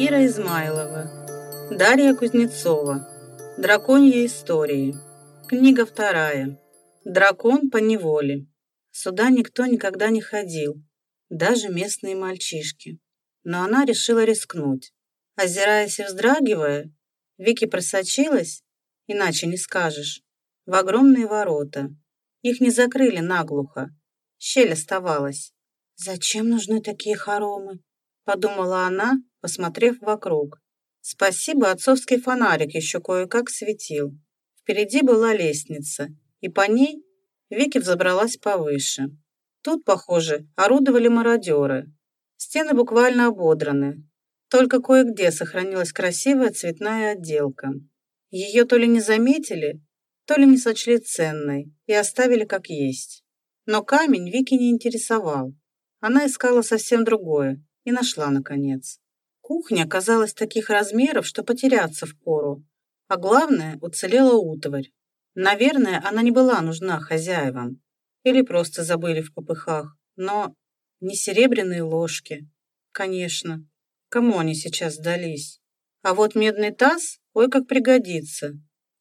Кира Измайлова. Дарья Кузнецова. Драконьи истории. Книга вторая. Дракон по неволе. Сюда никто никогда не ходил, даже местные мальчишки. Но она решила рискнуть. Озираясь и вздрагивая, Вики просочилась, иначе не скажешь, в огромные ворота. Их не закрыли наглухо. Щель оставалась. «Зачем нужны такие хоромы?» — подумала она, посмотрев вокруг. Спасибо, отцовский фонарик еще кое-как светил. Впереди была лестница, и по ней Вики взобралась повыше. Тут, похоже, орудовали мародеры. Стены буквально ободраны. Только кое-где сохранилась красивая цветная отделка. Ее то ли не заметили, то ли не сочли ценной и оставили как есть. Но камень Вики не интересовал. Она искала совсем другое и нашла, наконец. Кухня казалась таких размеров, что потеряться впору. А главное, уцелела утварь. Наверное, она не была нужна хозяевам. Или просто забыли в попыхах. Но не серебряные ложки. Конечно. Кому они сейчас сдались? А вот медный таз, ой, как пригодится.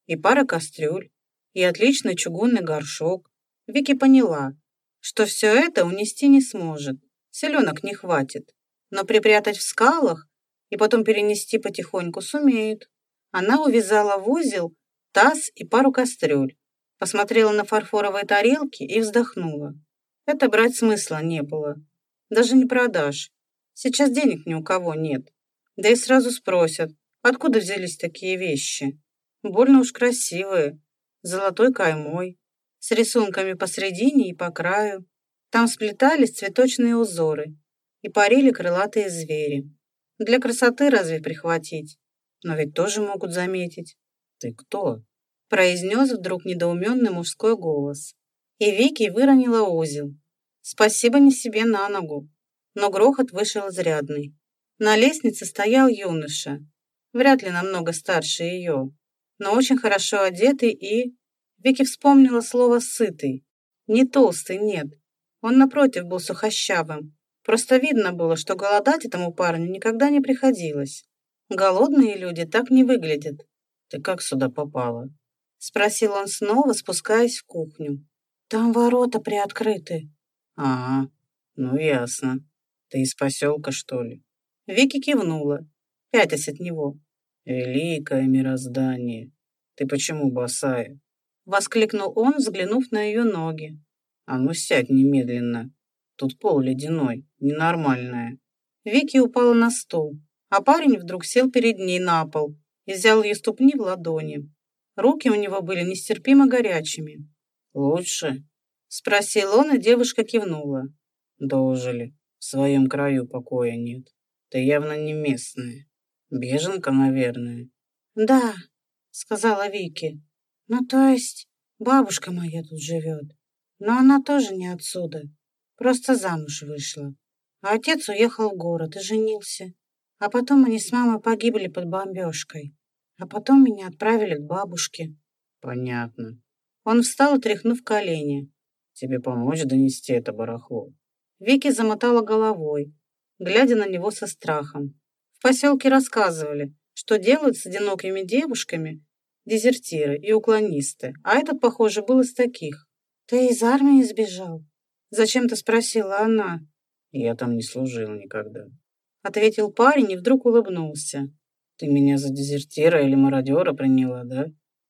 И пара кастрюль и отличный чугунный горшок. Вики поняла, что все это унести не сможет, селенок не хватит, но припрятать в скалах и потом перенести потихоньку сумеет. Она увязала в узел таз и пару кастрюль, посмотрела на фарфоровые тарелки и вздохнула. Это брать смысла не было. Даже не продашь. Сейчас денег ни у кого нет. Да и сразу спросят, откуда взялись такие вещи. Больно уж красивые, золотой каймой, с рисунками посредине и по краю. Там сплетались цветочные узоры и парили крылатые звери. Для красоты разве прихватить? Но ведь тоже могут заметить. «Ты кто?» произнес вдруг недоуменный мужской голос. И Вики выронила узел. Спасибо не себе на ногу. Но грохот вышел изрядный. На лестнице стоял юноша, вряд ли намного старше ее, но очень хорошо одетый и... Вики вспомнила слово «сытый». Не толстый, нет. Он, напротив, был сухощавым. Просто видно было, что голодать этому парню никогда не приходилось. Голодные люди так не выглядят. «Ты как сюда попала?» Спросил он снова, спускаясь в кухню. «Там ворота приоткрыты». «А, ну ясно. Ты из поселка, что ли?» Вики кивнула, пятясь от него. «Великое мироздание! Ты почему босая?» Воскликнул он, взглянув на ее ноги. «А ну сядь немедленно. Тут пол ледяной, ненормальное». Вики упала на стул, а парень вдруг сел перед ней на пол и взял ее ступни в ладони. Руки у него были нестерпимо горячими. «Лучше?» — спросил он, и девушка кивнула. «Дожили. В своем краю покоя нет. Ты явно не местная. Беженка, наверное». «Да», — сказала Вики. «Ну, то есть бабушка моя тут живет, но она тоже не отсюда, просто замуж вышла. А отец уехал в город и женился. А потом они с мамой погибли под бомбежкой. А потом меня отправили к бабушке». «Понятно». Он встал, тряхнув колени. «Тебе помочь донести это барахло?» Вики замотала головой, глядя на него со страхом. В поселке рассказывали, что делают с одинокими девушками, дезертиры и уклонисты, а этот, похоже, был из таких. «Ты из армии сбежал?» Зачем-то спросила она. «Я там не служил никогда», — ответил парень и вдруг улыбнулся. «Ты меня за дезертира или мародера приняла, да?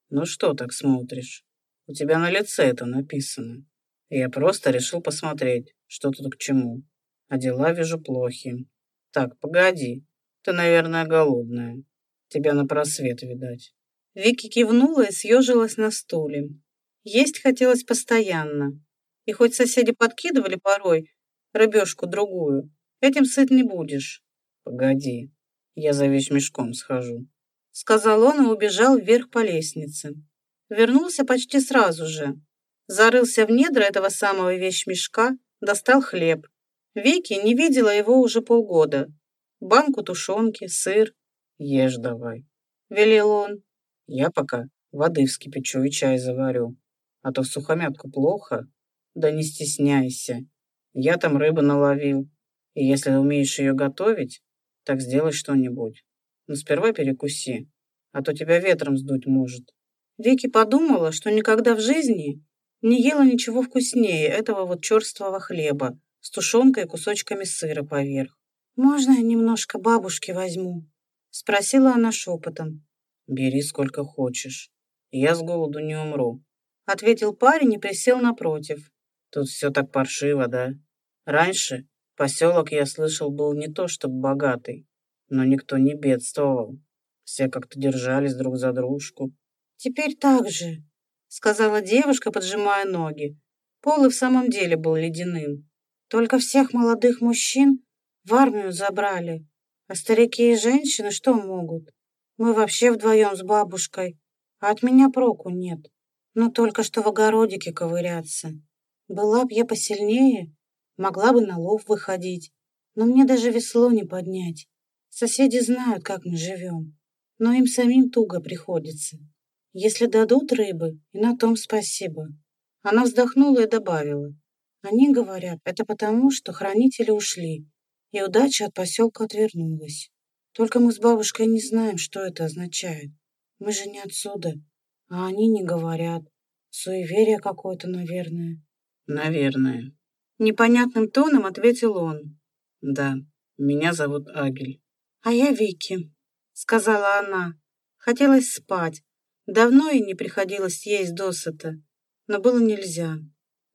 Ну что так смотришь? У тебя на лице это написано. Я просто решил посмотреть, что тут к чему. А дела вижу плохи. Так, погоди, ты, наверное, голодная. Тебя на просвет видать». Вики кивнула и съежилась на стуле. Есть хотелось постоянно. И хоть соседи подкидывали порой рыбешку другую, этим сыт не будешь. Погоди, я за вещмешком схожу. Сказал он и убежал вверх по лестнице. Вернулся почти сразу же. Зарылся в недра этого самого вещмешка, достал хлеб. Вики не видела его уже полгода. Банку тушенки, сыр. Ешь давай. Велел он. Я пока воды вскипячу и чай заварю. А то в сухомятку плохо. Да не стесняйся. Я там рыбу наловил. И если умеешь ее готовить, Так сделай что-нибудь. Но сперва перекуси, а то тебя ветром сдуть может. Вики подумала, что никогда в жизни не ела ничего вкуснее этого вот черствого хлеба с тушенкой и кусочками сыра поверх. «Можно я немножко бабушки возьму?» — спросила она шепотом. «Бери сколько хочешь. Я с голоду не умру», — ответил парень и присел напротив. «Тут все так паршиво, да? Раньше поселок, я слышал, был не то чтобы богатый, но никто не бедствовал. Все как-то держались друг за дружку». «Теперь так же», — сказала девушка, поджимая ноги. Пол и в самом деле был ледяным. «Только всех молодых мужчин в армию забрали. А старики и женщины что могут? Мы вообще вдвоем с бабушкой, а от меня проку нет. Но только что в огородике ковыряться. Была б я посильнее, могла бы на лов выходить. Но мне даже весло не поднять. Соседи знают, как мы живем. Но им самим туго приходится. Если дадут рыбы, и на том спасибо. Она вздохнула и добавила. Они говорят, это потому, что хранители ушли, и удача от поселка отвернулась. Только мы с бабушкой не знаем, что это означает. Мы же не отсюда, а они не говорят. Суеверие какое-то, наверное. Наверное. Непонятным тоном ответил он. Да, меня зовут Агель. А я Вики, сказала она. Хотелось спать. Давно и не приходилось есть досыта, но было нельзя.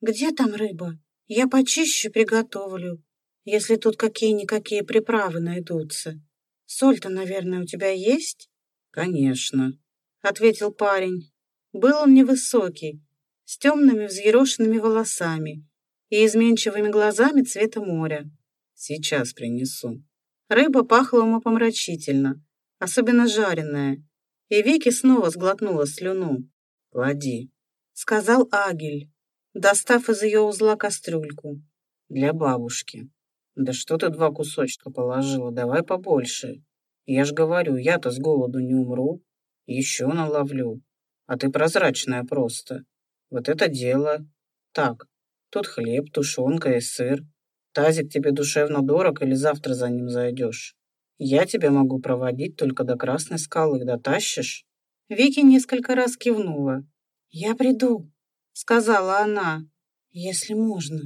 Где там рыба? Я почищу, приготовлю если тут какие-никакие приправы найдутся. Соль-то, наверное, у тебя есть?» «Конечно», — ответил парень. Был он невысокий, с темными взъерошенными волосами и изменчивыми глазами цвета моря. «Сейчас принесу». Рыба пахла умопомрачительно, особенно жареная, и Вики снова сглотнула слюну. «Клади», — сказал Агель, достав из ее узла кастрюльку. «Для бабушки». «Да что ты два кусочка положила? Давай побольше. Я ж говорю, я-то с голоду не умру. Еще наловлю. А ты прозрачная просто. Вот это дело. Так, тут хлеб, тушенка и сыр. Тазик тебе душевно дорог или завтра за ним зайдешь? Я тебя могу проводить только до Красной скалы. Дотащишь?» Вики несколько раз кивнула. «Я приду», — сказала она, — «если можно».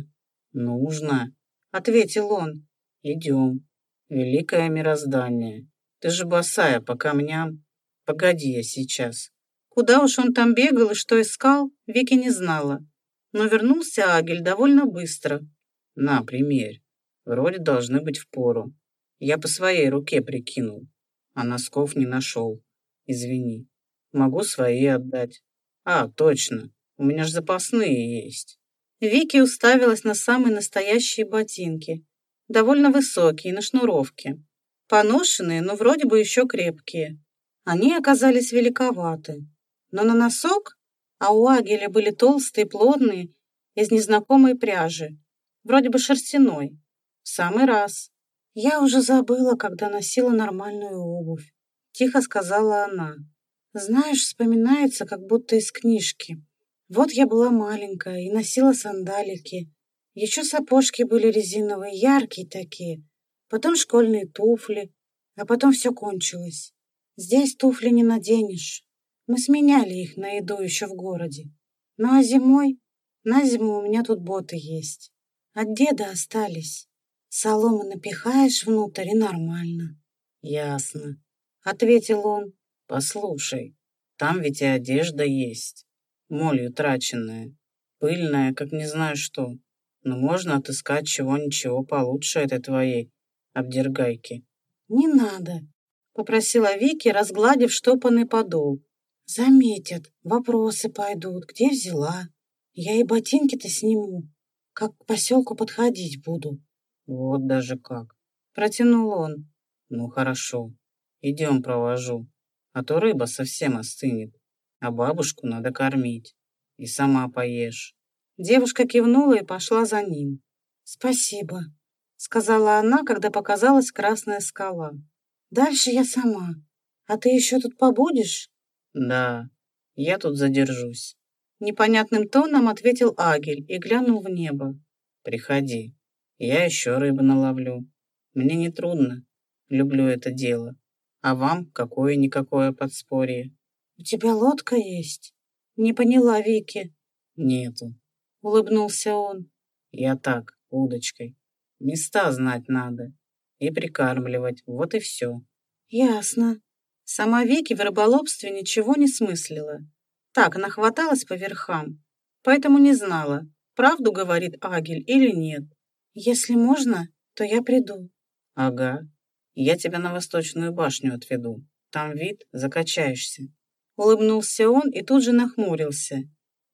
«Нужно», — ответил он. «Идем. Великое мироздание. Ты же босая по камням. Погоди я сейчас». Куда уж он там бегал и что искал, Вики не знала. Но вернулся Агель довольно быстро. «На, примерь. Вроде должны быть в пору. Я по своей руке прикинул, а носков не нашел. Извини. Могу свои отдать. А, точно. У меня же запасные есть». Вики уставилась на самые настоящие ботинки. Довольно высокие, на шнуровке. Поношенные, но вроде бы еще крепкие. Они оказались великоваты. Но на носок, а у Агеля были толстые, плотные, из незнакомой пряжи. Вроде бы шерстяной. В самый раз. «Я уже забыла, когда носила нормальную обувь», — тихо сказала она. «Знаешь, вспоминается, как будто из книжки. Вот я была маленькая и носила сандалики. Еще сапожки были резиновые, яркие такие. Потом школьные туфли. А потом все кончилось. Здесь туфли не наденешь. Мы сменяли их на еду еще в городе. Ну а зимой? На зиму у меня тут боты есть. От деда остались. Соломы напихаешь внутрь и нормально. Ясно, ответил он. Послушай, там ведь и одежда есть молью траченная, пыльная, как не знаю что. Но можно отыскать чего-ничего получше этой твоей обдергайки. «Не надо», — попросила Вики, разгладив штопанный подол. «Заметят, вопросы пойдут, где взяла. Я и ботинки-то сниму, как к поселку подходить буду». «Вот даже как», — протянул он. «Ну хорошо, идем провожу, а то рыба совсем остынет» а бабушку надо кормить. И сама поешь». Девушка кивнула и пошла за ним. «Спасибо», — сказала она, когда показалась красная скала. «Дальше я сама. А ты еще тут побудешь?» «Да, я тут задержусь», — непонятным тоном ответил Агель и глянул в небо. «Приходи, я еще рыбу наловлю. Мне не трудно. Люблю это дело. А вам какое-никакое подспорье. У тебя лодка есть? Не поняла Вики. Нету. Улыбнулся он. Я так, удочкой. Места знать надо. И прикармливать. Вот и все. Ясно. Сама Вики в рыболовстве ничего не смыслила. Так, она хваталась по верхам, поэтому не знала, правду говорит Агель или нет. Если можно, то я приду. Ага. Я тебя на Восточную башню отведу. Там вид, закачаешься. Улыбнулся он и тут же нахмурился.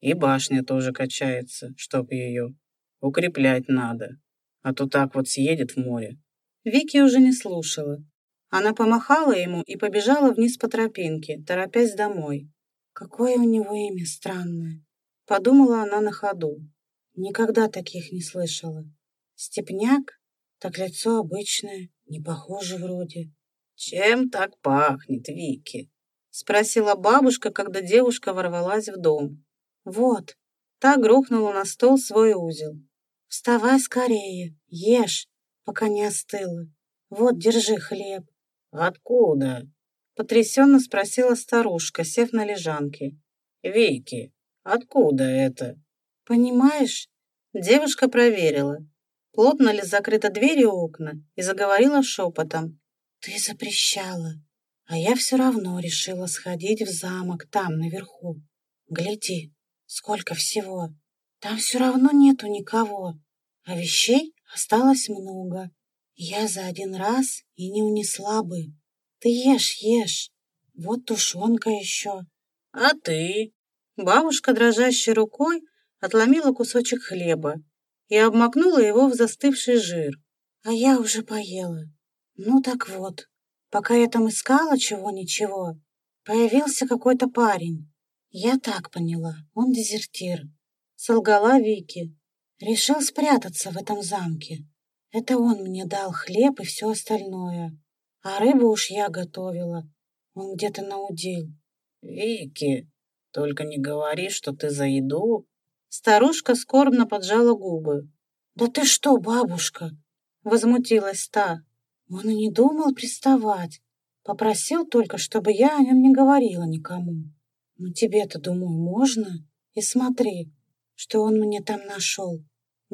И башня тоже качается, чтоб ее. Укреплять надо. А то так вот съедет в море. Вики уже не слушала. Она помахала ему и побежала вниз по тропинке, торопясь домой. Какое у него имя странное. Подумала она на ходу. Никогда таких не слышала. Степняк? Так лицо обычное, не похоже вроде. Чем так пахнет, Вики? Спросила бабушка, когда девушка ворвалась в дом. Вот, та грохнула на стол свой узел. Вставай скорее, ешь, пока не остыло. Вот, держи хлеб. Откуда? Потрясенно спросила старушка, сев на лежанке. «Вики, откуда это?» «Понимаешь?» Девушка проверила, плотно ли закрыта дверь и окна, и заговорила шепотом. «Ты запрещала, а я все равно решила сходить в замок там, наверху. Гляди, сколько всего. Там все равно нету никого, а вещей осталось много. Я за один раз и не унесла бы. Ты ешь, ешь. Вот тушенка еще. А ты? Бабушка, дрожащей рукой, отломила кусочек хлеба и обмакнула его в застывший жир. А я уже поела. Ну так вот, пока я там искала чего-ничего, появился какой-то парень. Я так поняла, он дезертир. Солгала Вики. Решил спрятаться в этом замке. Это он мне дал хлеб и все остальное. А рыбу уж я готовила. Он где-то наудил. Вики, только не говори, что ты за еду. Старушка скорбно поджала губы. Да ты что, бабушка? Возмутилась та. Он и не думал приставать. Попросил только, чтобы я о нем не говорила никому. Ну тебе-то, думаю, можно? И смотри, что он мне там нашел.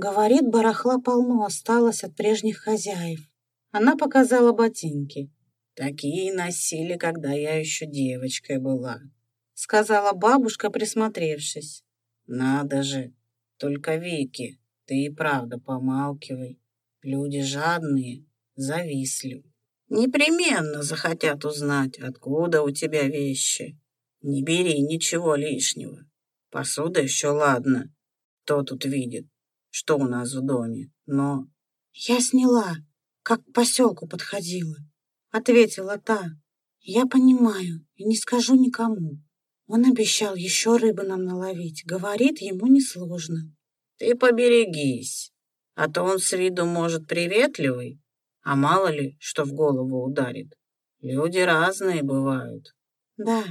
Говорит, барахла полно осталось от прежних хозяев. Она показала ботинки. «Такие носили, когда я еще девочкой была», — сказала бабушка, присмотревшись. «Надо же! Только, Вики, ты и правда помалкивай. Люди жадные, зависли. Непременно захотят узнать, откуда у тебя вещи. Не бери ничего лишнего. Посуда еще ладно. Кто тут видит, что у нас в доме, но...» «Я сняла», как к поселку подходила. Ответила та. Я понимаю и не скажу никому. Он обещал еще рыбы нам наловить. Говорит, ему несложно. Ты поберегись, а то он с виду может приветливый, а мало ли, что в голову ударит. Люди разные бывают. Да,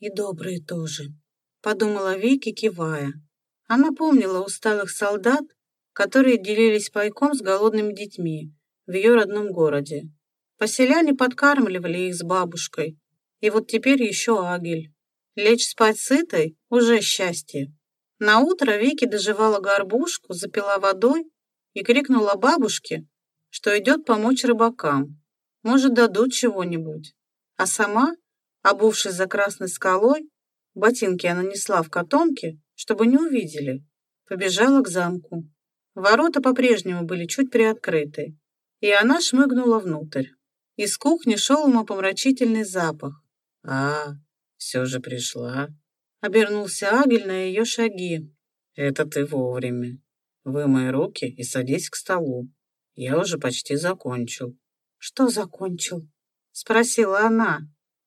и добрые тоже, подумала Вики, кивая. Она помнила усталых солдат, которые делились пайком с голодными детьми, в ее родном городе. Поселяне подкармливали их с бабушкой. И вот теперь еще Агель. Лечь спать сытой – уже счастье. На утро Вики доживала горбушку, запила водой и крикнула бабушке, что идет помочь рыбакам. Может, дадут чего-нибудь. А сама, обувшись за красной скалой, ботинки она несла в котомке, чтобы не увидели, побежала к замку. Ворота по-прежнему были чуть приоткрыты и она шмыгнула внутрь. Из кухни шел умопомрачительный запах. «А, все же пришла», — обернулся Агель на ее шаги. «Это ты вовремя. Вымой руки и садись к столу. Я уже почти закончил». «Что закончил?» — спросила она.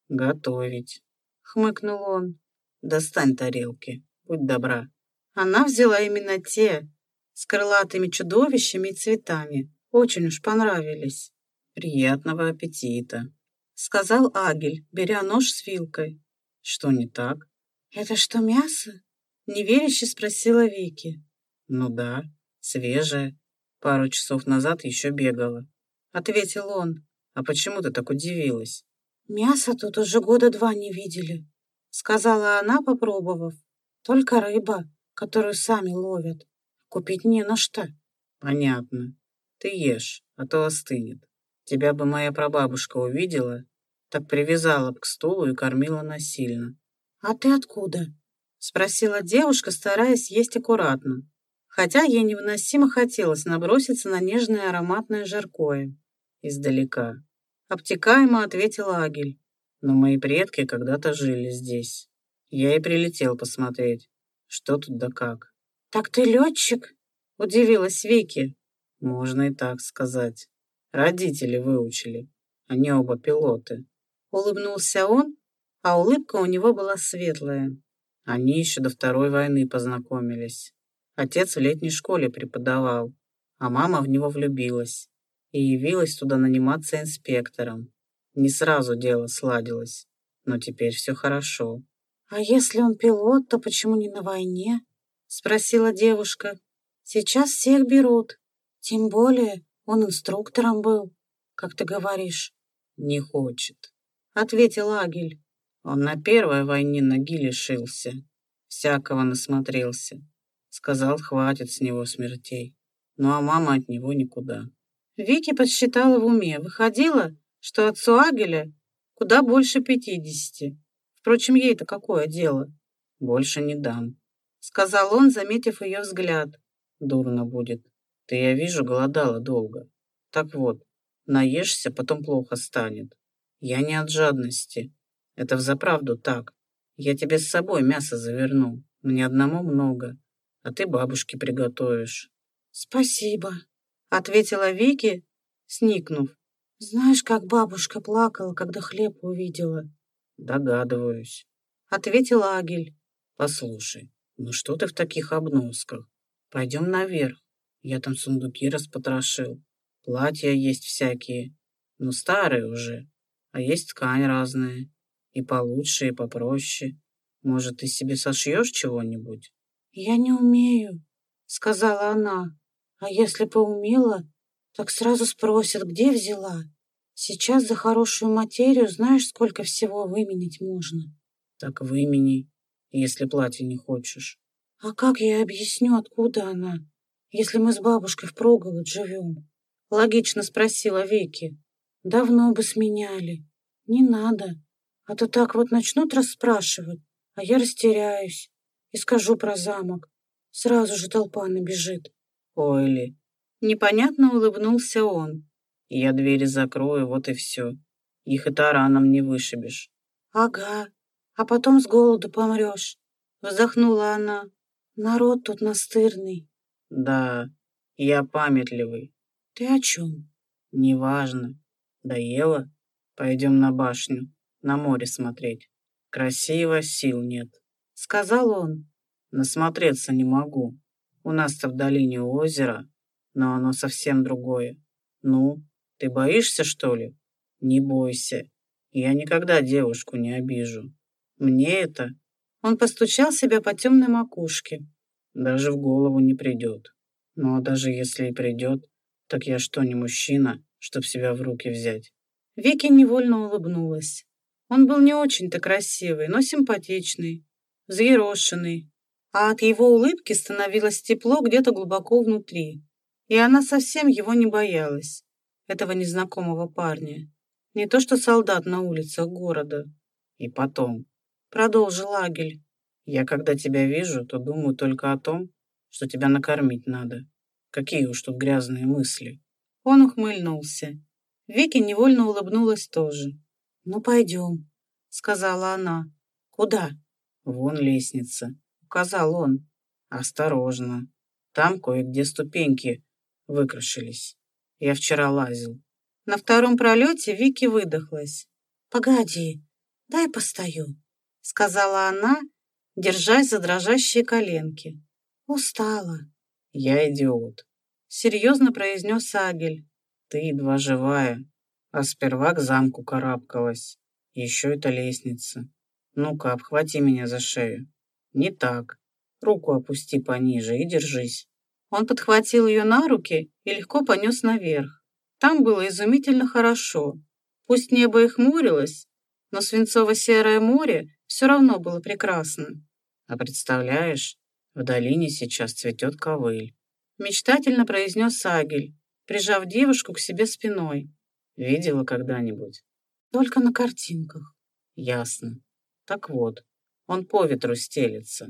«Готовить», — хмыкнул он. «Достань тарелки, будь добра». Она взяла именно те, с крылатыми чудовищами и цветами, очень уж понравились. Приятного аппетита, сказал Агель, беря нож с вилкой. Что не так? Это что, мясо? Неверяще спросила Вики. Ну да, свежее. Пару часов назад еще бегала. Ответил он. А почему ты так удивилась? Мясо тут уже года два не видели, сказала она, попробовав. Только рыба, которую сами ловят. Купить не на что. Понятно. Ты ешь, а то остынет. Тебя бы моя прабабушка увидела, так привязала бы к стулу и кормила насильно. «А ты откуда?» — спросила девушка, стараясь есть аккуратно, хотя ей невыносимо хотелось наброситься на нежное ароматное жаркое. Издалека. Обтекаемо ответил Агель. Но мои предки когда-то жили здесь. Я и прилетел посмотреть, что тут да как. «Так ты летчик?» — удивилась Вики. «Можно и так сказать. Родители выучили. Они оба пилоты». Улыбнулся он, а улыбка у него была светлая. Они еще до Второй войны познакомились. Отец в летней школе преподавал, а мама в него влюбилась и явилась туда наниматься инспектором. Не сразу дело сладилось, но теперь все хорошо. «А если он пилот, то почему не на войне?» — спросила девушка. «Сейчас всех берут. Тем более он инструктором был, как ты говоришь». «Не хочет», — ответил Агель. «Он на первой войне ноги лишился, всякого насмотрелся. Сказал, хватит с него смертей. Ну а мама от него никуда». Вики подсчитала в уме. Выходило, что отцу Агеля куда больше пятидесяти. Впрочем, ей-то какое дело? Больше не дам, сказал он, заметив ее взгляд. Дурно будет. Ты, я вижу, голодала долго. Так вот, наешься, потом плохо станет. Я не от жадности. Это взаправду так. Я тебе с собой мясо заверну. Мне одному много, а ты бабушке приготовишь. Спасибо, ответила Вики, сникнув. Знаешь, как бабушка плакала, когда хлеб увидела? Догадываюсь, ответил Агель. Послушай, ну что ты в таких обносках? Пойдем наверх. Я там сундуки распотрошил. Платья есть всякие, но старые уже. А есть ткань разная. И получше, и попроще. Может, ты себе сошьешь чего-нибудь? Я не умею, сказала она. А если бы умела, так сразу спросят, где взяла. Сейчас за хорошую материю знаешь, сколько всего выменить можно. Так вымени, если платье не хочешь. А как я объясню, откуда она, если мы с бабушкой в проголодь живем? Логично спросила Вики. Давно бы сменяли. Не надо. А то так вот начнут расспрашивать, а я растеряюсь и скажу про замок. Сразу же толпа набежит. Ой ли. Непонятно улыбнулся он. Я двери закрою, вот и все. Их и тараном не вышибешь. Ага, а потом с голоду помрешь. Вздохнула она. Народ тут настырный. Да, я памятливый. Ты о чем? Неважно. Доела? Пойдем на башню, на море смотреть. Красиво, сил нет. Сказал он. Насмотреться не могу. У нас-то в долине озеро, но оно совсем другое. Ну, ты боишься, что ли? Не бойся. Я никогда девушку не обижу. Мне это он постучал себя по темной макушке. Даже в голову не придет. Ну а даже если и придет, так я что, не мужчина, чтоб себя в руки взять? Вики невольно улыбнулась. Он был не очень-то красивый, но симпатичный, взъерошенный, а от его улыбки становилось тепло где-то глубоко внутри. И она совсем его не боялась, этого незнакомого парня. Не то что солдат на улицах города. И потом, Продолжил Агель. Я когда тебя вижу, то думаю только о том, что тебя накормить надо. Какие уж тут грязные мысли. Он ухмыльнулся. Вики невольно улыбнулась тоже. «Ну, пойдем», — сказала она. «Куда?» «Вон лестница», — указал он. «Осторожно. Там кое-где ступеньки выкрашились. Я вчера лазил». На втором пролете Вики выдохлась. «Погоди, дай постою», сказала она, держась за дрожащие коленки. Устала. Я идиот. Серьезно произнес Агель. Ты едва живая, а сперва к замку карабкалась. Еще это лестница. Ну-ка, обхвати меня за шею. Не так. Руку опусти пониже и держись. Он подхватил ее на руки и легко понес наверх. Там было изумительно хорошо. Пусть небо и хмурилось, но свинцово-серое море все равно было прекрасно. А представляешь, в долине сейчас цветет ковыль. Мечтательно произнес Агель, прижав девушку к себе спиной. Видела когда-нибудь? Только на картинках. Ясно. Так вот, он по ветру стелется,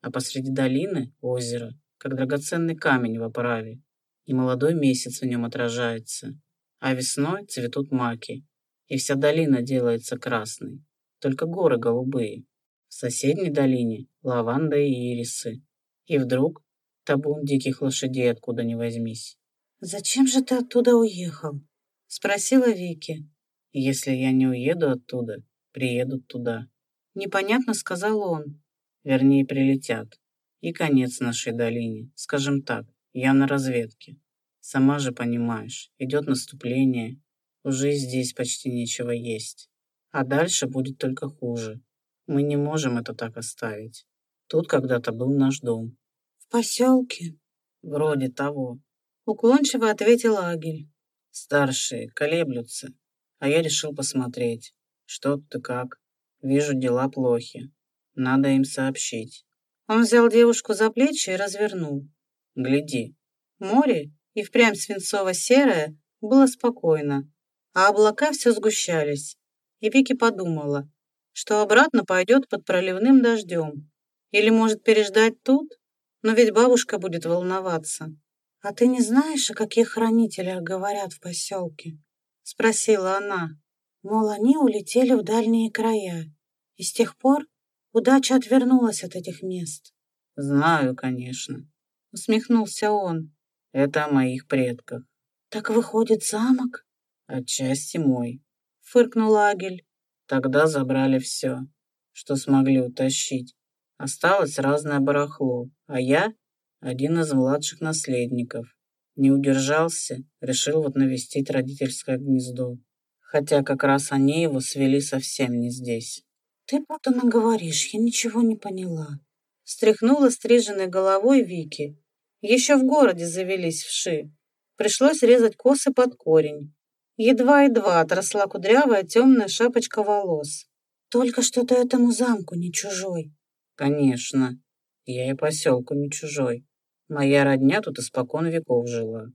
а посреди долины озеро, как драгоценный камень в оправе, и молодой месяц в нем отражается, а весной цветут маки, и вся долина делается красной, только горы голубые. В соседней долине лаванда и ирисы. И вдруг табун диких лошадей откуда ни возьмись. «Зачем же ты оттуда уехал?» — спросила Вики. «Если я не уеду оттуда, приедут туда». Непонятно сказал он. Вернее, прилетят. И конец нашей долине. Скажем так, я на разведке. Сама же понимаешь, идет наступление. Уже здесь почти нечего есть. А дальше будет только хуже. Мы не можем это так оставить. Тут когда-то был наш дом. В поселке? Вроде того. Уклончиво ответил Агель. Старшие колеблются, а я решил посмотреть, что и как. Вижу, дела плохи. Надо им сообщить. Он взял девушку за плечи и развернул. Гляди. Море, и впрямь свинцово-серое, было спокойно, а облака все сгущались. И Вики подумала, что обратно пойдет под проливным дождем. Или может переждать тут? Но ведь бабушка будет волноваться. «А ты не знаешь, о каких хранителях говорят в поселке?» — спросила она. Мол, они улетели в дальние края. И с тех пор удача отвернулась от этих мест. «Знаю, конечно», — усмехнулся он. «Это о моих предках». «Так выходит замок?» «Отчасти мой», — фыркнул Агель. Тогда забрали все, что смогли утащить. Осталось разное барахло, а я — один из младших наследников. Не удержался, решил вот навестить родительское гнездо. Хотя как раз они его свели совсем не здесь. «Ты путано говоришь, я ничего не поняла». Стряхнула стриженной головой Вики. Еще в городе завелись вши. Пришлось резать косы под корень. Едва-едва отросла кудрявая темная шапочка волос. Только что ты этому замку не чужой. Конечно, я и поселку не чужой. Моя родня тут испокон веков жила.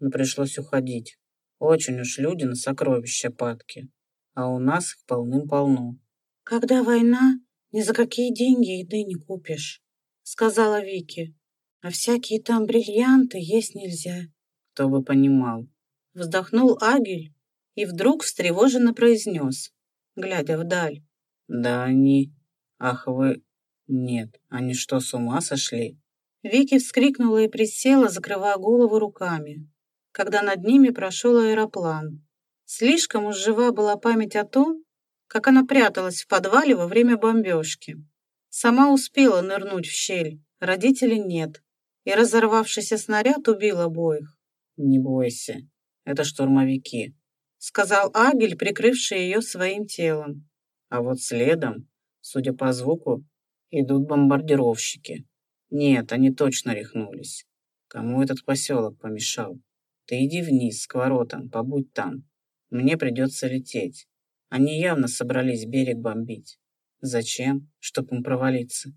Но пришлось уходить. Очень уж люди на сокровища падки. А у нас их полным-полно. Когда война, ни за какие деньги еды не купишь, сказала Вики. А всякие там бриллианты есть нельзя. Кто бы понимал, Вздохнул Агель и вдруг встревоженно произнес, глядя вдаль. «Да они... Ах вы... Нет, они что, с ума сошли?» Вики вскрикнула и присела, закрывая голову руками, когда над ними прошел аэроплан. Слишком уж жива была память о том, как она пряталась в подвале во время бомбежки. Сама успела нырнуть в щель, родителей нет, и разорвавшийся снаряд убил обоих. «Не бойся, это штурмовики», — сказал Агель, прикрывший ее своим телом. А вот следом, судя по звуку, идут бомбардировщики. Нет, они точно рехнулись. Кому этот поселок помешал? Ты иди вниз, к воротам, побудь там. Мне придется лететь. Они явно собрались берег бомбить. Зачем? Чтоб им провалиться.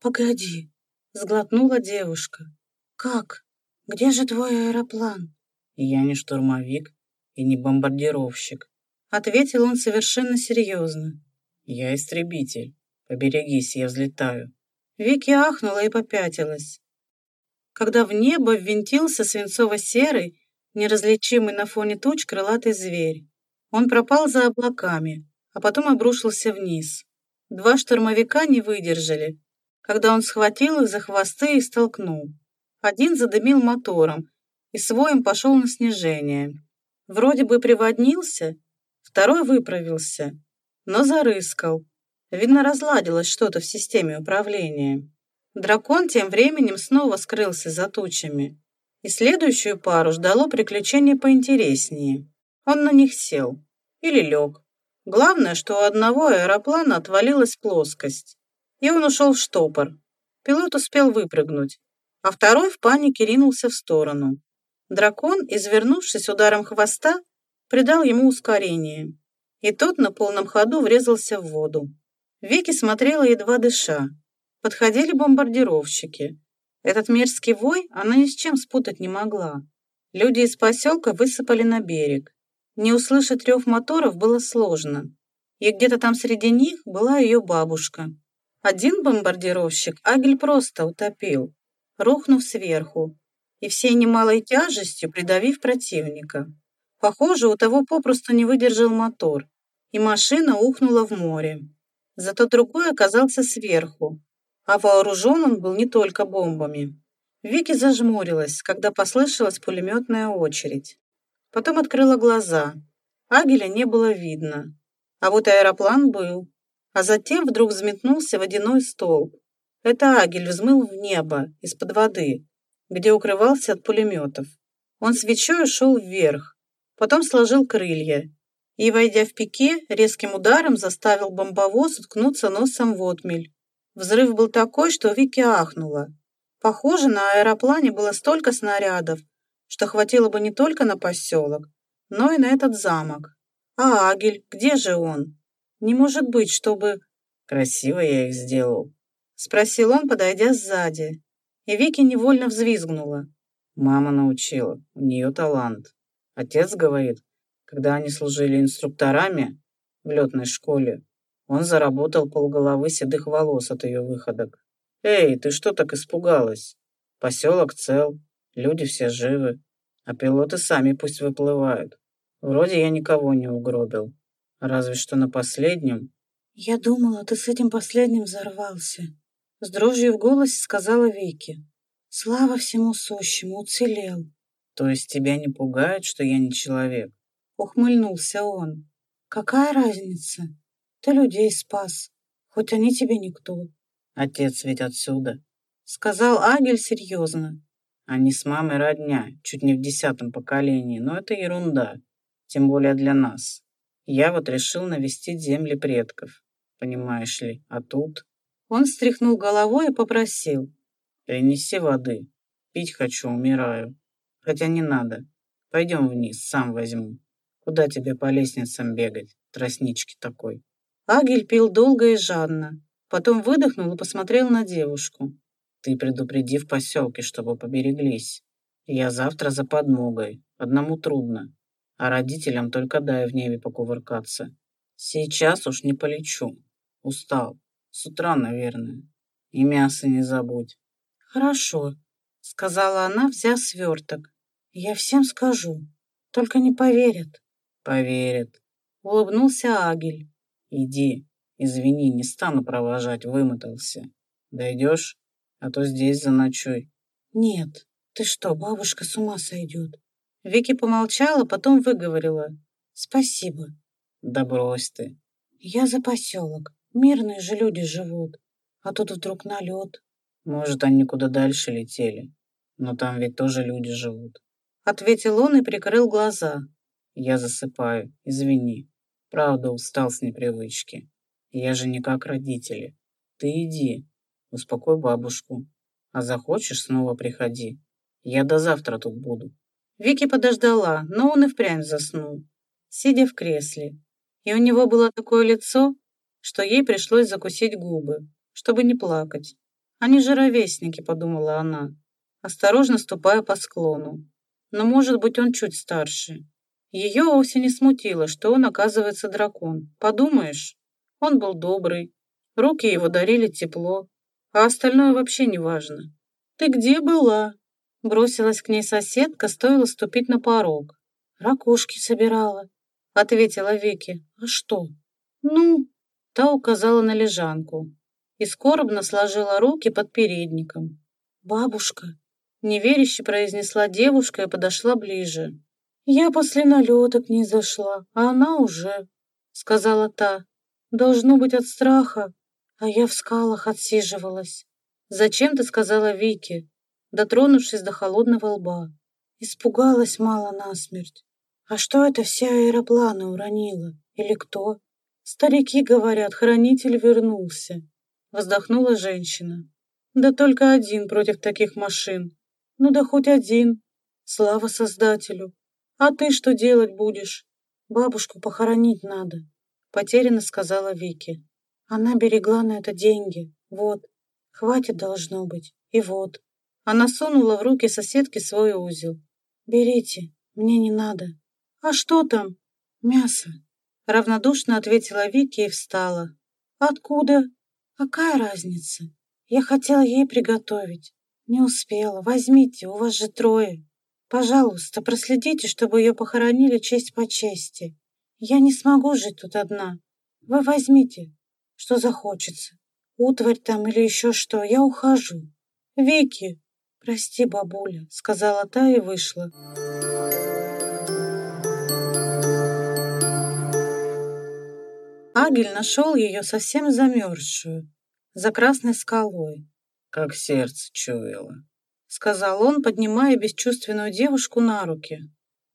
Погоди, сглотнула девушка. Как? Где же твой аэроплан? «Я не штурмовик и не бомбардировщик», — ответил он совершенно серьезно. «Я истребитель. Поберегись, я взлетаю». Вики ахнула и попятилась. Когда в небо ввинтился свинцово-серый, неразличимый на фоне туч крылатый зверь. Он пропал за облаками, а потом обрушился вниз. Два штурмовика не выдержали, когда он схватил их за хвосты и столкнул. Один задымил мотором, и своим пошел на снижение. Вроде бы приводнился, второй выправился, но зарыскал. Видно, разладилось что-то в системе управления. Дракон тем временем снова скрылся за тучами, и следующую пару ждало приключение поинтереснее. Он на них сел. Или лег. Главное, что у одного аэроплана отвалилась плоскость, и он ушел в штопор. Пилот успел выпрыгнуть, а второй в панике ринулся в сторону. Дракон, извернувшись ударом хвоста, придал ему ускорение. и тот на полном ходу врезался в воду. Вики смотрела, едва дыша. Подходили бомбардировщики. Этот мерзкий вой она ни с чем спутать не могла. Люди из поселка высыпали на берег. Не услышать рев моторов было сложно. И где-то там среди них была ее бабушка. Один бомбардировщик Агель просто утопил, рухнув сверху, и всей немалой тяжестью придавив противника. Похоже, у того попросту не выдержал мотор, и машина ухнула в море. Зато другой оказался сверху, а вооружен он был не только бомбами. Вики зажмурилась, когда послышалась пулеметная очередь. Потом открыла глаза. Агеля не было видно. А вот аэроплан был. А затем вдруг взметнулся водяной столб. Это Агель взмыл в небо, из-под воды, где укрывался от пулеметов. Он свечой шел вверх, потом сложил крылья и, войдя в пике, резким ударом заставил бомбовоз уткнуться носом в отмель. Взрыв был такой, что Вики ахнула. Похоже, на аэроплане было столько снарядов, что хватило бы не только на поселок, но и на этот замок. А Агель, где же он? Не может быть, чтобы... Красиво я их сделал. Спросил он, подойдя сзади. И Вики невольно взвизгнула. Мама научила, у нее талант. Отец говорит, когда они служили инструкторами в летной школе, он заработал полголовы седых волос от ее выходок. «Эй, ты что так испугалась? Поселок цел, люди все живы, а пилоты сами пусть выплывают. Вроде я никого не угробил, разве что на последнем». «Я думала, ты с этим последним взорвался», — с дрожью в голосе сказала Вики. «Слава всему сущему, уцелел». «То есть тебя не пугает, что я не человек?» — ухмыльнулся он. «Какая разница? Ты людей спас, хоть они тебе никто». Отец ведь отсюда. Сказал Агель серьезно. Они с мамой родня, чуть не в десятом поколении, но это ерунда, тем более для нас. Я вот решил навестить земли предков, понимаешь ли, а тут... Он встряхнул головой и попросил. Принеси воды, пить хочу, умираю. Хотя не надо, пойдем вниз, сам возьму. Куда тебе по лестницам бегать, тростнички такой? Агель пил долго и жадно, Потом выдохнул и посмотрел на девушку. «Ты предупреди в поселке, чтобы побереглись. Я завтра за подмогой. Одному трудно. А родителям только дай в небе покувыркаться. Сейчас уж не полечу. Устал. С утра, наверное. И мясо не забудь». «Хорошо», — сказала она, взяв сверток. «Я всем скажу. Только не поверят». «Поверят», — улыбнулся Агель. «Иди, Извини, не стану провожать, вымотался. Дойдешь? А то здесь заночуй. Нет, ты что, бабушка с ума сойдет. Вики помолчала, потом выговорила. Спасибо. Да брось ты. Я за поселок. Мирные же люди живут. А тут вдруг налет. Может, они куда дальше летели. Но там ведь тоже люди живут. Ответил он и прикрыл глаза. Я засыпаю, извини. Правда, устал с непривычки. Я же не как родители. Ты иди, успокой бабушку. А захочешь, снова приходи. Я до завтра тут буду. Вики подождала, но он и впрямь заснул, сидя в кресле. И у него было такое лицо, что ей пришлось закусить губы, чтобы не плакать. Они же ровесники, подумала она, осторожно ступая по склону. Но, может быть, он чуть старше. Ее вовсе не смутило, что он, оказывается, дракон. Подумаешь, он был добрый, руки его дарили тепло, а остальное вообще не важно. «Ты где была?» Бросилась к ней соседка, стоило ступить на порог. «Ракушки собирала», — ответила Вики. «А что?» «Ну?» Та указала на лежанку и скорбно сложила руки под передником. «Бабушка», — неверяще произнесла девушка и подошла ближе. «Я после налета к ней зашла, а она уже», — сказала та. Должно быть от страха, а я в скалах отсиживалась. Зачем ты сказала Вике, дотронувшись до холодного лба? Испугалась мало насмерть. А что это все аэропланы уронило? Или кто? Старики говорят, хранитель вернулся. Вздохнула женщина. Да только один против таких машин. Ну да хоть один. Слава Создателю. А ты что делать будешь? Бабушку похоронить надо, потерянно сказала Вики. Она берегла на это деньги. Вот. Хватит должно быть. И вот. Она сунула в руки соседки свой узел. Берите, мне не надо. А что там? Мясо. Равнодушно ответила Вики и встала. Откуда? Какая разница? Я хотела ей приготовить. Не успела. Возьмите, у вас же трое. Пожалуйста, проследите, чтобы ее похоронили честь по чести. Я не смогу жить тут одна. Вы возьмите, что захочется. Утварь там или еще что, я ухожу. Вики, прости, бабуля, сказала та и вышла. Агель нашел ее совсем замерзшую, за красной скалой. Как сердце чуяло сказал он, поднимая бесчувственную девушку на руки.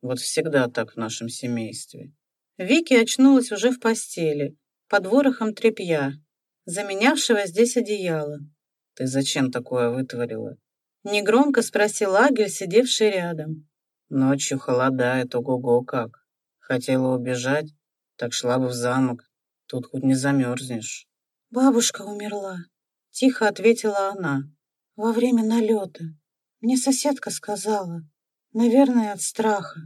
Вот всегда так в нашем семействе. Вики очнулась уже в постели, под ворохом тряпья, заменявшего здесь одеяло. «Ты зачем такое вытворила?» Негромко спросил Агель, сидевший рядом. «Ночью холодает, ого-го как. Хотела убежать, так шла бы в замок. Тут хоть не замерзнешь». «Бабушка умерла», — тихо ответила она. «Во время налета. Мне соседка сказала, наверное, от страха,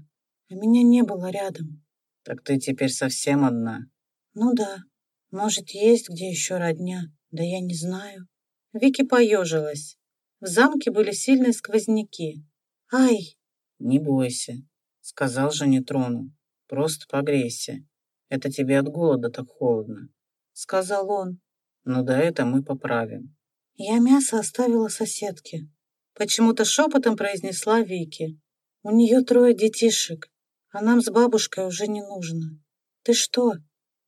а меня не было рядом. Так ты теперь совсем одна? Ну да. Может, есть где еще родня, да я не знаю. Вики поежилась. В замке были сильные сквозняки. Ай! Не бойся. Сказал же, не трону. Просто погрейся. Это тебе от голода так холодно. Сказал он. Ну да это мы поправим. Я мясо оставила соседке. Почему-то шепотом произнесла Вики. У нее трое детишек, а нам с бабушкой уже не нужно. Ты что?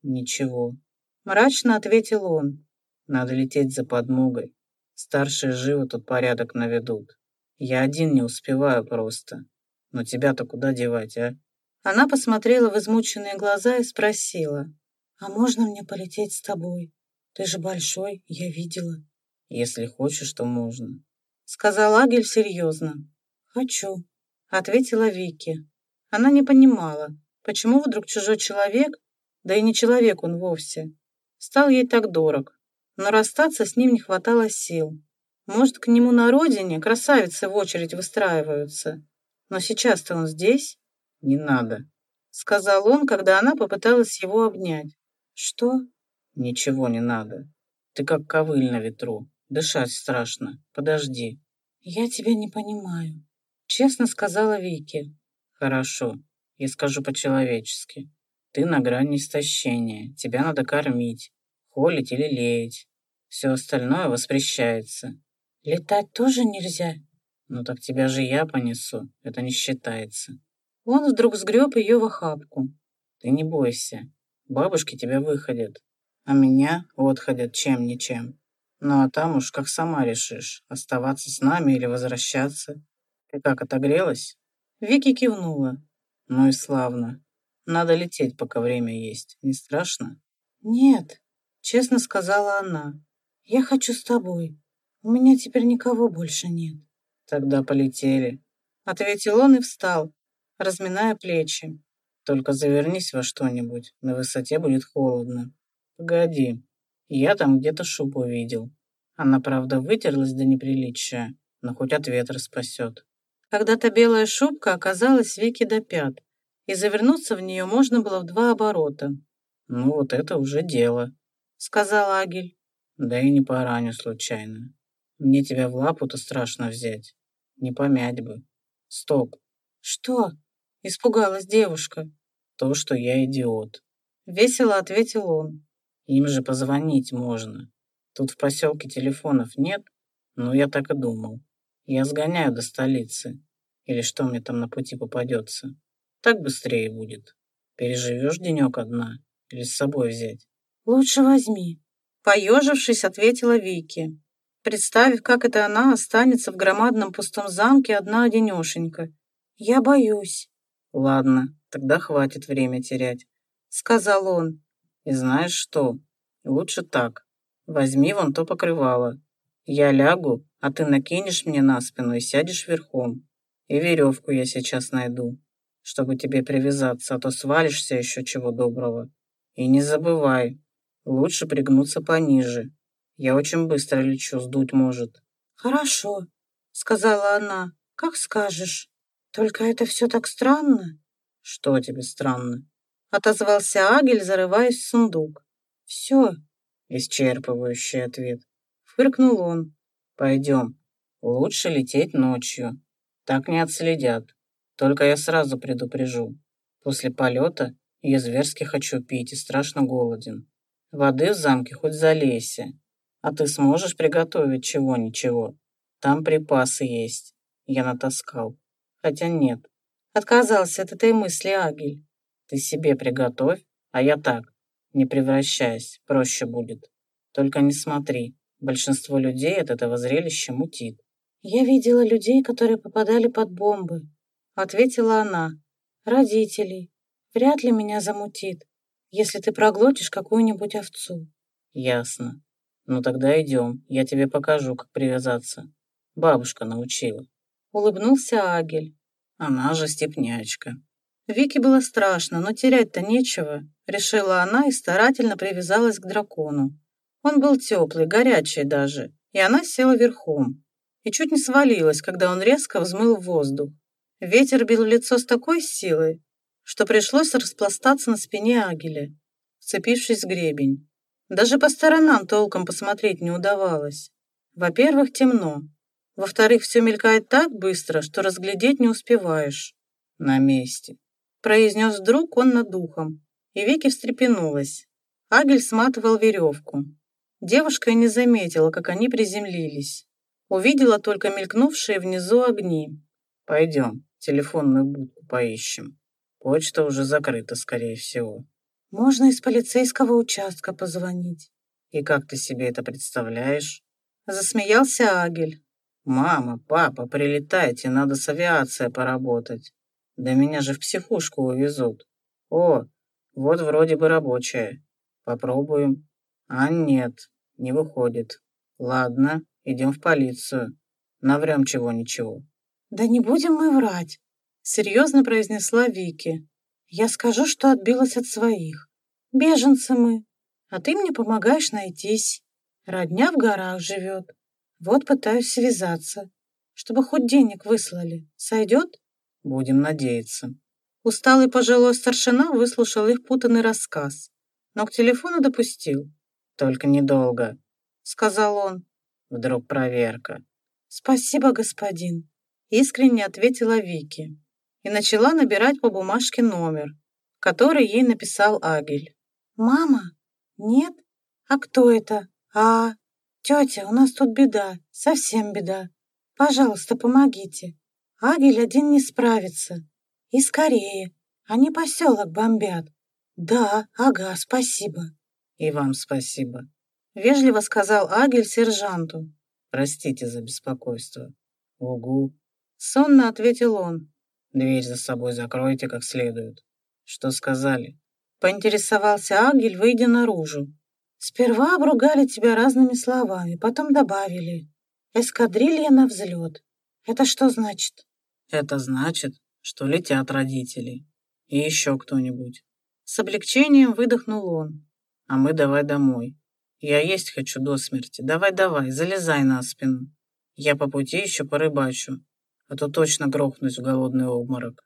Ничего. Мрачно ответил он. Надо лететь за подмогой. Старшие живы тут порядок наведут. Я один не успеваю просто. Но тебя-то куда девать, а? Она посмотрела в измученные глаза и спросила. А можно мне полететь с тобой? Ты же большой, я видела. Если хочешь, то можно сказал Агель серьезно. «Хочу», — ответила Вики. Она не понимала, почему вдруг чужой человек, да и не человек он вовсе, стал ей так дорог, но расстаться с ним не хватало сил. Может, к нему на родине красавицы в очередь выстраиваются, но сейчас-то он здесь? Не надо, сказал он, когда она попыталась его обнять. Что? Ничего не надо. Ты как ковыль на ветру. Дышать страшно. Подожди. Я тебя не понимаю, честно сказала Вики. Хорошо, я скажу по-человечески. Ты на грани истощения. Тебя надо кормить, холить или леять. Все остальное воспрещается. Летать тоже нельзя. Ну так тебя же я понесу. Это не считается. Он вдруг сгреб ее в охапку. Ты не бойся. Бабушки тебя выходят. А меня отходят чем-ничем. Ну а там уж как сама решишь, оставаться с нами или возвращаться. Ты как, отогрелась? Вики кивнула. Ну и славно. Надо лететь, пока время есть. Не страшно? Нет, честно сказала она. Я хочу с тобой. У меня теперь никого больше нет. Тогда полетели. Ответил он и встал, разминая плечи. Только завернись во что-нибудь. На высоте будет холодно. Погоди, я там где-то шубу видел. Она, правда, вытерлась до неприличия, но хоть от ветра спасет. Когда-то белая шубка оказалась Вики до пят, и завернуться в нее можно было в два оборота. «Ну вот это уже дело», — сказал Агель. «Да и не пораню случайно. Мне тебя в лапу-то страшно взять. Не помять бы. Стоп». «Что?» — испугалась девушка. «То, что я идиот», — весело ответил он. Им же позвонить можно. Тут в поселке телефонов нет, но я так и думал. Я сгоняю до столицы. Или что мне там на пути попадется. Так быстрее будет. Переживешь денек одна или с собой взять? Лучше возьми. Поежившись, ответила Вики, представив, как это она останется в громадном пустом замке одна-одинешенька. Я боюсь. Ладно, тогда хватит время терять, сказал он. И знаешь что? Лучше так. Возьми вон то покрывало. Я лягу, а ты накинешь мне на спину и сядешь верхом. И веревку я сейчас найду. Чтобы тебе привязаться, а то свалишься еще чего доброго. И не забывай, лучше пригнуться пониже. Я очень быстро лечу, сдуть может. Хорошо, сказала она. Как скажешь. Только это все так странно. Что тебе странно? Отозвался Агель, зарываясь в сундук. Все. Исчерпывающий ответ. Фыркнул он. Пойдем. Лучше лететь ночью. Так не отследят. Только я сразу предупрежу. После полета я зверски хочу пить и страшно голоден. Воды в замке хоть залейся. А ты сможешь приготовить чего-ничего? Там припасы есть. Я натаскал. Хотя нет. Отказался от этой мысли Агель. Ты себе приготовь, а я так. Не превращаясь, проще будет. Только не смотри. Большинство людей от этого зрелища мутит. Я видела людей, которые попадали под бомбы. Ответила она. Родителей. Вряд ли меня замутит, если ты проглотишь какую-нибудь овцу. Ясно. Ну тогда идем, я тебе покажу, как привязаться. Бабушка научила. Улыбнулся Агель. Она же степнячка. Вике было страшно, но терять-то нечего, решила она и старательно привязалась к дракону. Он был теплый, горячий даже, и она села верхом. И чуть не свалилась, когда он резко взмыл в воздух. Ветер бил в лицо с такой силой, что пришлось распластаться на спине Агеля, вцепившись в гребень. Даже по сторонам толком посмотреть не удавалось. Во-первых, темно. Во-вторых, все мелькает так быстро, что разглядеть не успеваешь. На месте. Произнес вдруг он над духом, и Вики встрепенулась. Агель сматывал веревку. Девушка и не заметила, как они приземлились. Увидела только мелькнувшие внизу огни. «Пойдем, телефонную будку поищем. Почта уже закрыта, скорее всего». «Можно из полицейского участка позвонить». «И как ты себе это представляешь?» Засмеялся Агель. «Мама, папа, прилетайте, надо с авиацией поработать. Да меня же в психушку увезут. О, вот вроде бы рабочая. Попробуем. А нет, не выходит. Ладно, идем в полицию. Наврем чего-ничего. Да не будем мы врать, серьезно произнесла Вики. Я скажу, что отбилась от своих. Беженцы мы, а ты мне помогаешь найтись. Родня в горах живет. Вот пытаюсь связаться, чтобы хоть денег выслали. Сойдет? Будем надеяться. Усталый пожилой старшина выслушал их путанный рассказ, но к телефону допустил. «Только недолго», — сказал он. «Вдруг проверка». «Спасибо, господин», — искренне ответила Вики и начала набирать по бумажке номер, который ей написал Агель. «Мама? Нет? А кто это? А, тетя, у нас тут беда, совсем беда. Пожалуйста, помогите. Агель один не справится. И скорее, они поселок бомбят. Да, ага, спасибо. И вам спасибо. Вежливо сказал Агель сержанту. Простите за беспокойство. Угу. Сонно ответил он. Дверь за собой закройте как следует. Что сказали? Поинтересовался Агель, выйдя наружу. Сперва обругали тебя разными словами, потом добавили. Эскадрилья на взлет. Это что значит? Это значит, что летят родители. И еще кто-нибудь. С облегчением выдохнул он. А мы давай домой. Я есть хочу до смерти. Давай-давай, залезай на спину. Я по пути еще порыбачу, а то точно грохнусь в голодный обморок.